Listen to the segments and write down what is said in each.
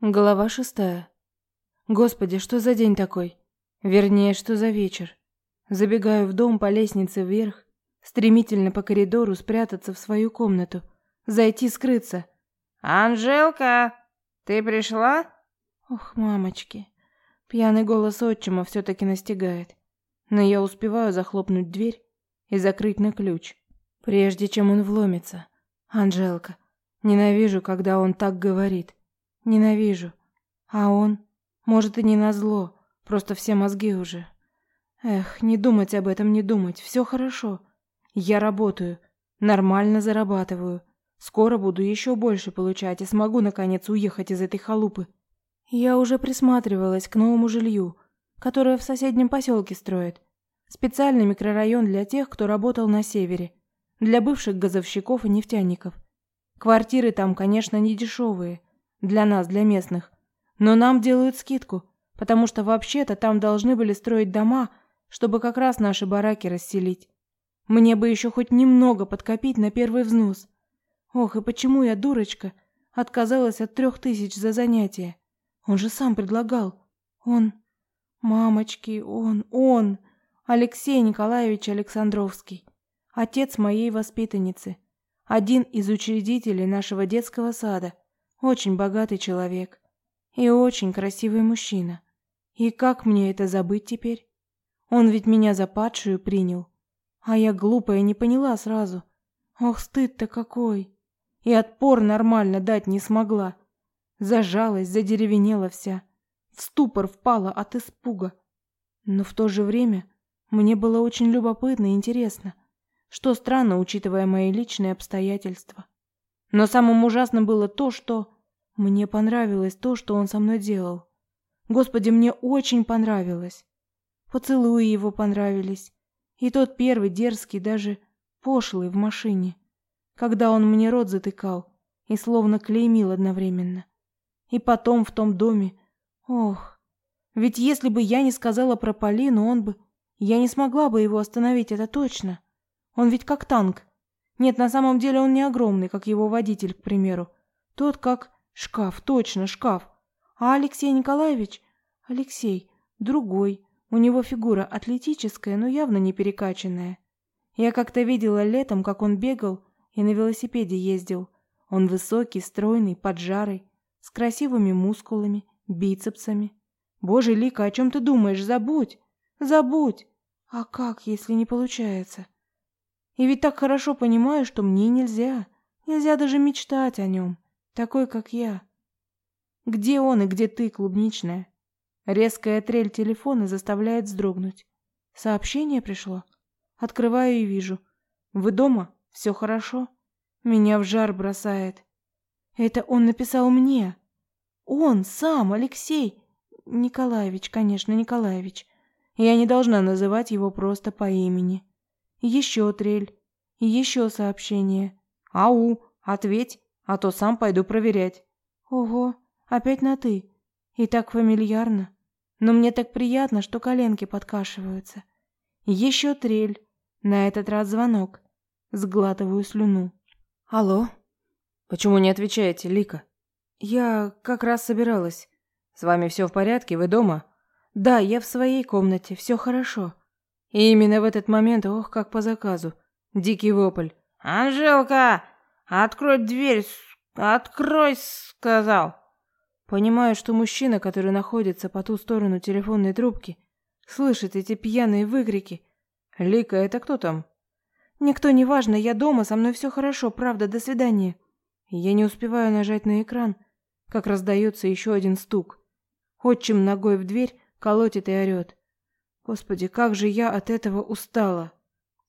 Глава шестая. Господи, что за день такой? Вернее, что за вечер? Забегаю в дом по лестнице вверх, стремительно по коридору спрятаться в свою комнату, зайти скрыться. «Анжелка, ты пришла?» Ох, мамочки. Пьяный голос отчима все-таки настигает. Но я успеваю захлопнуть дверь и закрыть на ключ, прежде чем он вломится. Анжелка. Ненавижу, когда он так говорит. Ненавижу. А он? Может, и не назло. Просто все мозги уже. Эх, не думать об этом, не думать. Все хорошо. Я работаю. Нормально зарабатываю. Скоро буду еще больше получать и смогу, наконец, уехать из этой халупы. Я уже присматривалась к новому жилью, которое в соседнем поселке строят. Специальный микрорайон для тех, кто работал на севере. Для бывших газовщиков и нефтяников. Квартиры там, конечно, не дешевые. Для нас, для местных. Но нам делают скидку, потому что вообще-то там должны были строить дома, чтобы как раз наши бараки расселить. Мне бы еще хоть немного подкопить на первый взнос. Ох, и почему я, дурочка, отказалась от трех тысяч за занятие? Он же сам предлагал. Он... Мамочки, он, он... Алексей Николаевич Александровский. Отец моей воспитанницы. Один из учредителей нашего детского сада. Очень богатый человек. И очень красивый мужчина. И как мне это забыть теперь? Он ведь меня за падшую принял. А я глупая не поняла сразу. Ох, стыд-то какой. И отпор нормально дать не смогла. Зажалась, задеревенела вся. В ступор впала от испуга. Но в то же время мне было очень любопытно и интересно. Что странно, учитывая мои личные обстоятельства. Но самым ужасным было то, что мне понравилось то, что он со мной делал. Господи, мне очень понравилось. Поцелуи его понравились. И тот первый дерзкий, даже пошлый в машине, когда он мне рот затыкал и словно клеймил одновременно. И потом в том доме. Ох, ведь если бы я не сказала про Полину, он бы... Я не смогла бы его остановить, это точно. Он ведь как танк. Нет, на самом деле он не огромный, как его водитель, к примеру. Тот как шкаф, точно, шкаф. А Алексей Николаевич? Алексей, другой. У него фигура атлетическая, но явно не перекачанная. Я как-то видела летом, как он бегал и на велосипеде ездил. Он высокий, стройный, поджарый, с красивыми мускулами, бицепсами. Боже, Лика, о чем ты думаешь? Забудь! Забудь! А как, если не получается? И ведь так хорошо понимаю, что мне нельзя. Нельзя даже мечтать о нем. Такой, как я. Где он и где ты, клубничная? Резкая трель телефона заставляет вздрогнуть. Сообщение пришло. Открываю и вижу. Вы дома? Все хорошо? Меня в жар бросает. Это он написал мне. Он сам, Алексей. Николаевич, конечно, Николаевич. Я не должна называть его просто по имени. Еще трель. Еще сообщение. Ау, ответь, а то сам пойду проверять. Ого, опять на «ты». И так фамильярно. Но мне так приятно, что коленки подкашиваются. Еще трель. На этот раз звонок. Сглатываю слюну. Алло? Почему не отвечаете, Лика? Я как раз собиралась. С вами все в порядке? Вы дома? Да, я в своей комнате. Все хорошо. И именно в этот момент, ох, как по заказу, дикий вопль. «Анжелка, открой дверь! Открой!» — сказал. Понимаю, что мужчина, который находится по ту сторону телефонной трубки, слышит эти пьяные выкрики. «Лика, это кто там?» «Никто не важно, я дома, со мной все хорошо, правда, до свидания». Я не успеваю нажать на экран, как раздается еще один стук. Отчим ногой в дверь колотит и орет. Господи, как же я от этого устала.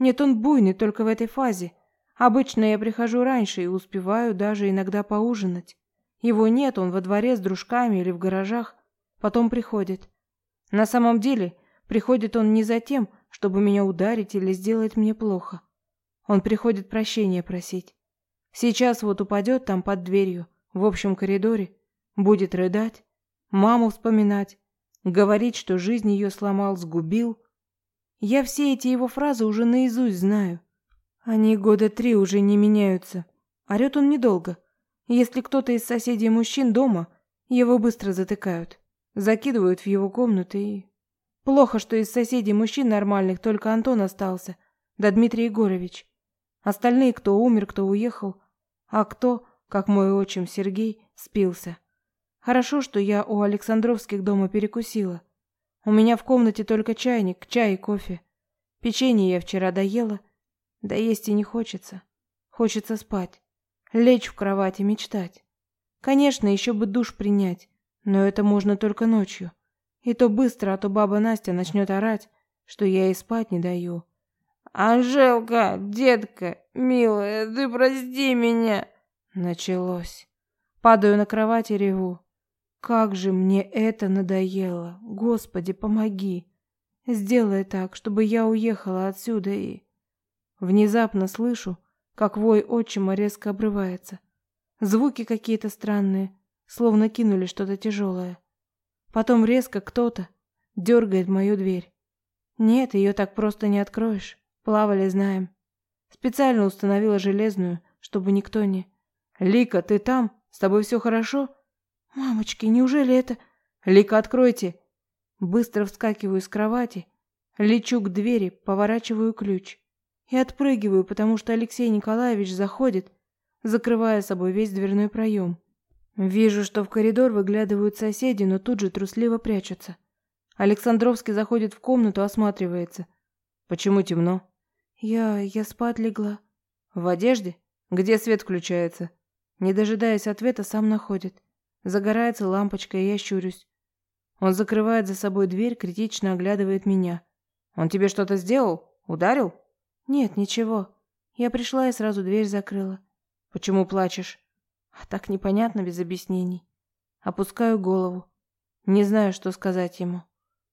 Нет, он буйный только в этой фазе. Обычно я прихожу раньше и успеваю даже иногда поужинать. Его нет, он во дворе с дружками или в гаражах. Потом приходит. На самом деле, приходит он не за тем, чтобы меня ударить или сделать мне плохо. Он приходит прощения просить. Сейчас вот упадет там под дверью, в общем коридоре, будет рыдать, маму вспоминать, Говорить, что жизнь ее сломал, сгубил. Я все эти его фразы уже наизусть знаю. Они года три уже не меняются. Орет он недолго. Если кто-то из соседей мужчин дома, Его быстро затыкают, закидывают в его комнату и... Плохо, что из соседей мужчин нормальных только Антон остался, да Дмитрий Егорович. Остальные, кто умер, кто уехал, а кто, как мой отчим Сергей, спился. Хорошо, что я у Александровских дома перекусила. У меня в комнате только чайник, чай и кофе. Печенье я вчера доела, да есть и не хочется. Хочется спать, лечь в кровать и мечтать. Конечно, еще бы душ принять, но это можно только ночью. И то быстро, а то баба Настя начнет орать, что я ей спать не даю. «Анжелка, детка, милая, ты прости меня!» Началось. Падаю на кровать и реву. Как же мне это надоело. Господи, помоги. Сделай так, чтобы я уехала отсюда и... Внезапно слышу, как вой отчима резко обрывается. Звуки какие-то странные, словно кинули что-то тяжелое. Потом резко кто-то дергает мою дверь. Нет, ее так просто не откроешь. Плавали, знаем. Специально установила железную, чтобы никто не... Лика, ты там? С тобой все хорошо? Мамочки, неужели это... Лика, откройте. Быстро вскакиваю с кровати, лечу к двери, поворачиваю ключ. И отпрыгиваю, потому что Алексей Николаевич заходит, закрывая собой весь дверной проем. Вижу, что в коридор выглядывают соседи, но тут же трусливо прячутся. Александровский заходит в комнату, осматривается. Почему темно? Я... я спать легла. В одежде? Где свет включается? Не дожидаясь ответа, сам находит. Загорается лампочка, и я щурюсь. Он закрывает за собой дверь, критично оглядывает меня. Он тебе что-то сделал? Ударил? Нет, ничего. Я пришла и сразу дверь закрыла. Почему плачешь? А так непонятно без объяснений. Опускаю голову. Не знаю, что сказать ему.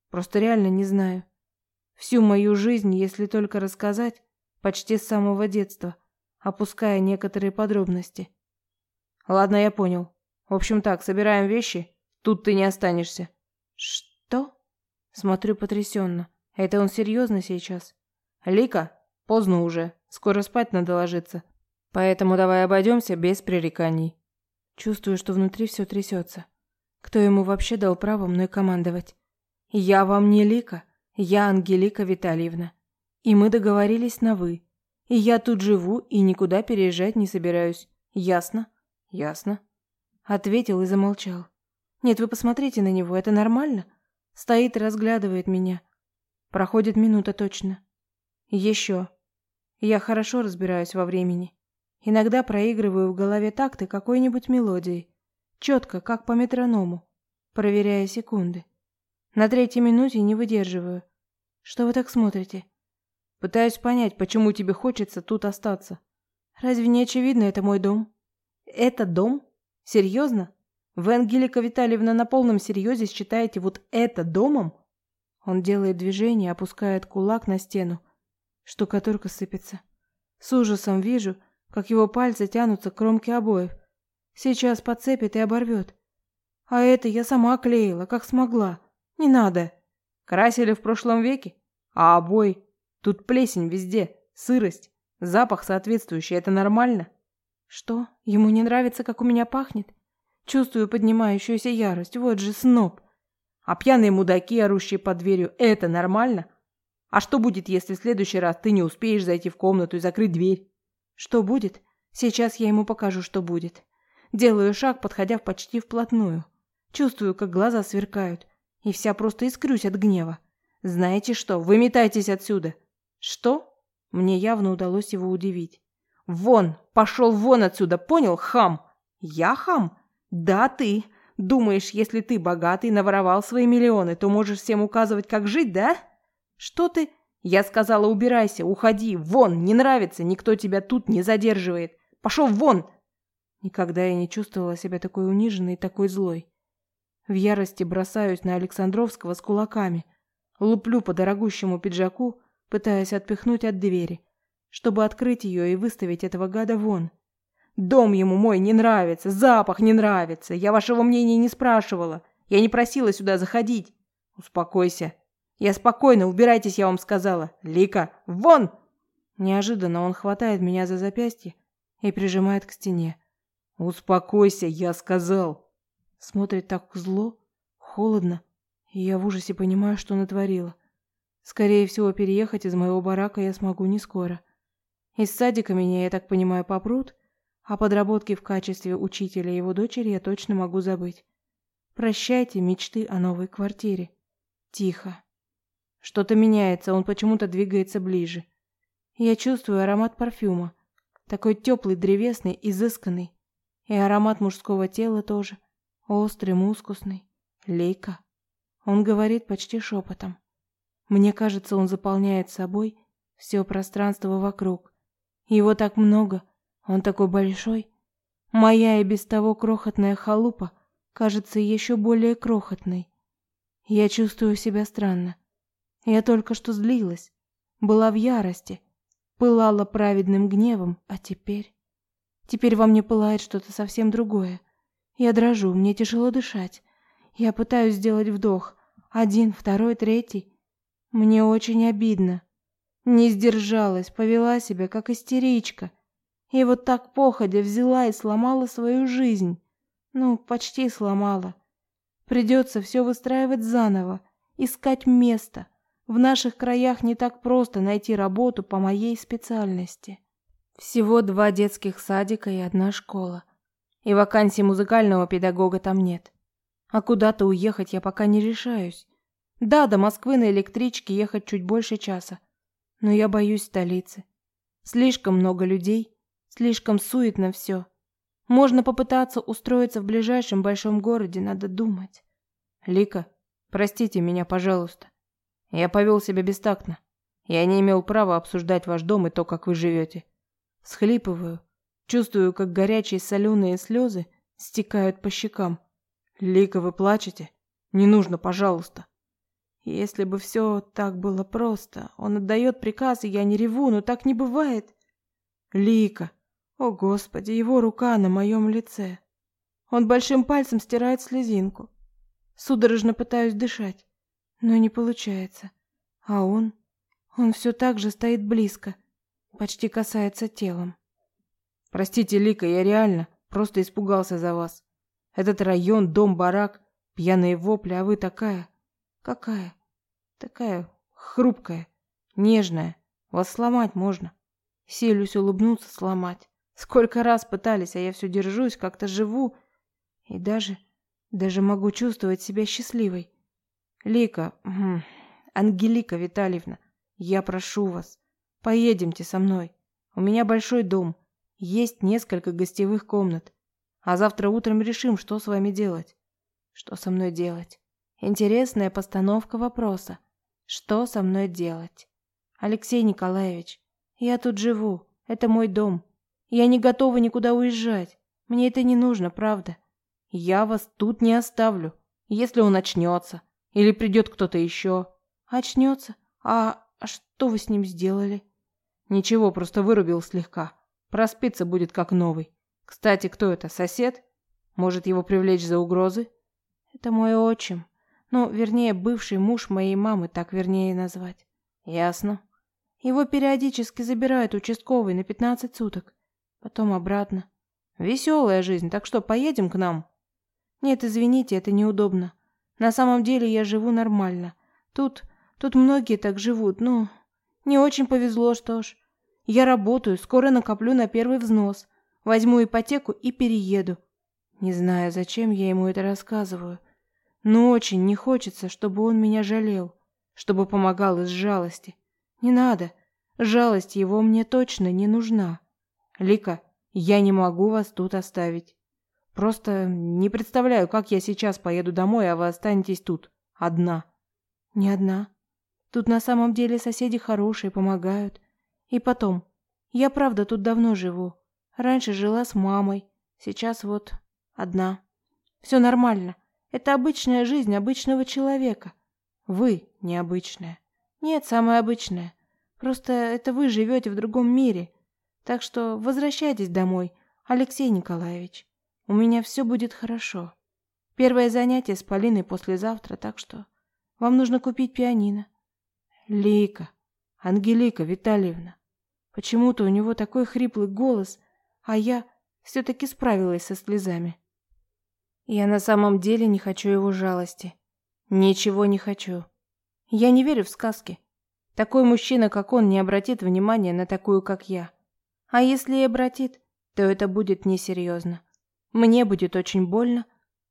Просто реально не знаю. Всю мою жизнь, если только рассказать, почти с самого детства, опуская некоторые подробности. Ладно, я понял. В общем так, собираем вещи. Тут ты не останешься. Что? Смотрю потрясенно. Это он серьезно сейчас? Лика, поздно уже. Скоро спать надо ложиться. Поэтому давай обойдемся без пререканий. Чувствую, что внутри все трясется. Кто ему вообще дал право мной командовать? Я вам не Лика. Я Ангелика Витальевна. И мы договорились на «вы». И я тут живу и никуда переезжать не собираюсь. Ясно? Ясно. Ответил и замолчал. Нет, вы посмотрите на него, это нормально? Стоит и разглядывает меня. Проходит минута точно. Еще. Я хорошо разбираюсь во времени. Иногда проигрываю в голове такты какой-нибудь мелодии. Четко, как по метроному, проверяя секунды. На третьей минуте не выдерживаю. Что вы так смотрите? Пытаюсь понять, почему тебе хочется тут остаться. Разве не очевидно, это мой дом? Это дом? Серьезно? Вы, Ангелика Витальевна, на полном серьезе считаете вот это домом? Он делает движение, опускает кулак на стену. Штукатурка сыпется. С ужасом вижу, как его пальцы тянутся к кромке обоев. Сейчас подцепит и оборвет. А это я сама клеила, как смогла. Не надо. Красили в прошлом веке? А обои? Тут плесень везде, сырость, запах соответствующий. Это нормально? Что? Ему не нравится, как у меня пахнет? Чувствую поднимающуюся ярость. Вот же сноб. А пьяные мудаки, орущие под дверью, это нормально? А что будет, если в следующий раз ты не успеешь зайти в комнату и закрыть дверь? Что будет? Сейчас я ему покажу, что будет. Делаю шаг, подходя почти вплотную. Чувствую, как глаза сверкают и вся просто искрюсь от гнева. Знаете что, выметайтесь отсюда. Что? Мне явно удалось его удивить. Вон, пошел вон отсюда, понял, хам? Я хам? Да, ты. Думаешь, если ты богатый, наворовал свои миллионы, то можешь всем указывать, как жить, да? Что ты? Я сказала, убирайся, уходи, вон, не нравится, никто тебя тут не задерживает. Пошел вон! Никогда я не чувствовала себя такой униженной и такой злой. В ярости бросаюсь на Александровского с кулаками. Луплю по дорогущему пиджаку, пытаясь отпихнуть от двери, чтобы открыть ее и выставить этого гада вон. Дом ему мой не нравится, запах не нравится. Я вашего мнения не спрашивала. Я не просила сюда заходить. Успокойся. Я спокойно, убирайтесь, я вам сказала. Лика, вон! Неожиданно он хватает меня за запястье и прижимает к стене. Успокойся, я сказал. Смотрит так зло, холодно, и я в ужасе понимаю, что натворила. Скорее всего, переехать из моего барака я смогу не скоро. Из садика меня, я так понимаю, попрут, а подработки в качестве учителя его дочери я точно могу забыть. Прощайте мечты о новой квартире. Тихо. Что-то меняется, он почему-то двигается ближе. Я чувствую аромат парфюма. Такой теплый, древесный, изысканный. И аромат мужского тела тоже. Острый, мускусный. Лейка. Он говорит почти шепотом. Мне кажется, он заполняет собой все пространство вокруг. Его так много, он такой большой. Моя и без того крохотная халупа кажется еще более крохотной. Я чувствую себя странно. Я только что злилась, была в ярости, пылала праведным гневом, а теперь... Теперь во мне пылает что-то совсем другое. Я дрожу, мне тяжело дышать. Я пытаюсь сделать вдох. Один, второй, третий. Мне очень обидно. Не сдержалась, повела себя как истеричка. И вот так походя взяла и сломала свою жизнь. Ну, почти сломала. Придется все выстраивать заново, искать место. В наших краях не так просто найти работу по моей специальности. Всего два детских садика и одна школа. И вакансии музыкального педагога там нет. А куда-то уехать я пока не решаюсь. Да, до Москвы на электричке ехать чуть больше часа. Но я боюсь столицы. Слишком много людей, слишком суетно все. Можно попытаться устроиться в ближайшем большом городе, надо думать. Лика, простите меня, пожалуйста. Я повел себя бестактно. Я не имел права обсуждать ваш дом и то, как вы живете. Схлипываю, чувствую, как горячие соленые слезы стекают по щекам. Лика, вы плачете? Не нужно, пожалуйста. Если бы все так было просто. Он отдает приказ, и я не реву, но так не бывает. Лика, о, Господи, его рука на моем лице. Он большим пальцем стирает слезинку. Судорожно пытаюсь дышать, но не получается. А он... Он все так же стоит близко, почти касается телом. Простите, Лика, я реально просто испугался за вас. Этот район, дом, барак, пьяные вопли, а вы такая... Какая? Такая хрупкая, нежная. Вас сломать можно. Селюсь улыбнуться, сломать. Сколько раз пытались, а я все держусь, как-то живу. И даже, даже могу чувствовать себя счастливой. Лика, Ангелика Витальевна, я прошу вас, поедемте со мной. У меня большой дом, есть несколько гостевых комнат. А завтра утром решим, что с вами делать. Что со мной делать? Интересная постановка вопроса. Что со мной делать? Алексей Николаевич, я тут живу. Это мой дом. Я не готова никуда уезжать. Мне это не нужно, правда. Я вас тут не оставлю. Если он очнется. Или придет кто-то еще. Очнется? А, а что вы с ним сделали? Ничего, просто вырубил слегка. Проспится будет как новый. Кстати, кто это, сосед? Может его привлечь за угрозы? Это мой отчим. Ну, вернее, бывший муж моей мамы, так вернее назвать. Ясно. Его периодически забирают участковый на 15 суток потом обратно. Веселая жизнь, так что поедем к нам? Нет, извините, это неудобно. На самом деле я живу нормально. Тут, тут многие так живут, ну, не очень повезло, что ж. Я работаю, скоро накоплю на первый взнос. Возьму ипотеку и перееду. Не знаю, зачем я ему это рассказываю. Но очень не хочется, чтобы он меня жалел, чтобы помогал из жалости. Не надо. Жалость его мне точно не нужна. Лика, я не могу вас тут оставить. Просто не представляю, как я сейчас поеду домой, а вы останетесь тут одна. Не одна. Тут на самом деле соседи хорошие, помогают. И потом, я правда тут давно живу. Раньше жила с мамой, сейчас вот одна. Все нормально. Это обычная жизнь обычного человека. Вы необычная. Нет, самая обычная. Просто это вы живете в другом мире. Так что возвращайтесь домой, Алексей Николаевич. У меня все будет хорошо. Первое занятие с Полиной послезавтра, так что вам нужно купить пианино. Лика, Ангелика Витальевна. Почему-то у него такой хриплый голос, а я все-таки справилась со слезами. Я на самом деле не хочу его жалости. Ничего не хочу. Я не верю в сказки. Такой мужчина, как он, не обратит внимания на такую, как я. А если и обратит, то это будет несерьезно. Мне будет очень больно,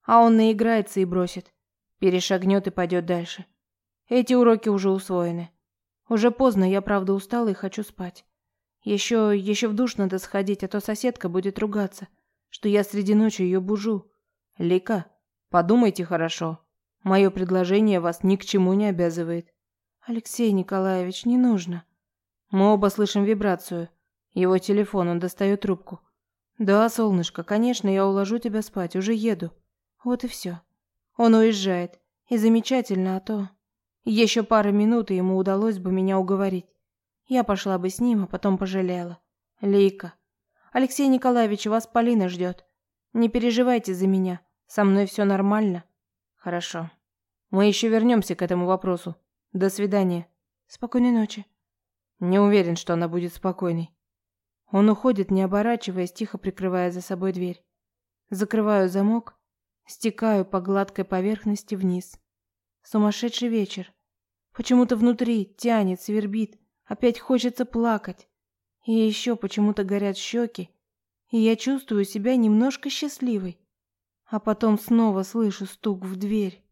а он наиграется и бросит. Перешагнет и пойдет дальше. Эти уроки уже усвоены. Уже поздно, я правда устала и хочу спать. Еще, еще в душ надо сходить, а то соседка будет ругаться, что я среди ночи ее бужу. Лика, подумайте хорошо. Мое предложение вас ни к чему не обязывает. Алексей Николаевич, не нужно. Мы оба слышим вибрацию. Его телефон, он достает трубку. Да, солнышко, конечно, я уложу тебя спать, уже еду. Вот и все. Он уезжает. И замечательно, а то... Еще пара минут, и ему удалось бы меня уговорить. Я пошла бы с ним, а потом пожалела. Лейка. Алексей Николаевич, вас Полина ждет. Не переживайте за меня. Со мной все нормально. Хорошо. Мы еще вернемся к этому вопросу. До свидания. Спокойной ночи. Не уверен, что она будет спокойной. Он уходит, не оборачиваясь, тихо прикрывая за собой дверь. Закрываю замок, стекаю по гладкой поверхности вниз. Сумасшедший вечер. Почему-то внутри тянет, свербит, опять хочется плакать. И еще почему-то горят щеки, и я чувствую себя немножко счастливой. А потом снова слышу стук в дверь.